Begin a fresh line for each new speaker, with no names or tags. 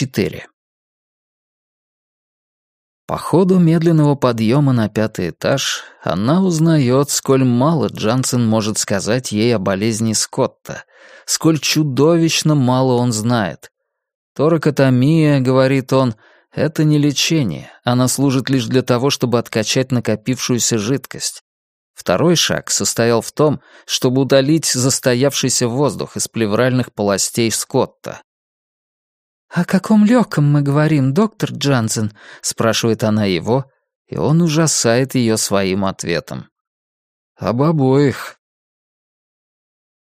4. По ходу медленного подъема на пятый этаж она узнает, сколь мало Джансен может сказать ей о болезни Скотта, сколь чудовищно мало он знает. Торакотомия, говорит он, — это не лечение, она служит лишь для того, чтобы откачать накопившуюся жидкость. Второй шаг состоял в том, чтобы удалить застоявшийся воздух из плевральных полостей Скотта. «О каком легком мы говорим, доктор Джансен?» — спрашивает она его, и он ужасает ее своим ответом. «Об обоих»,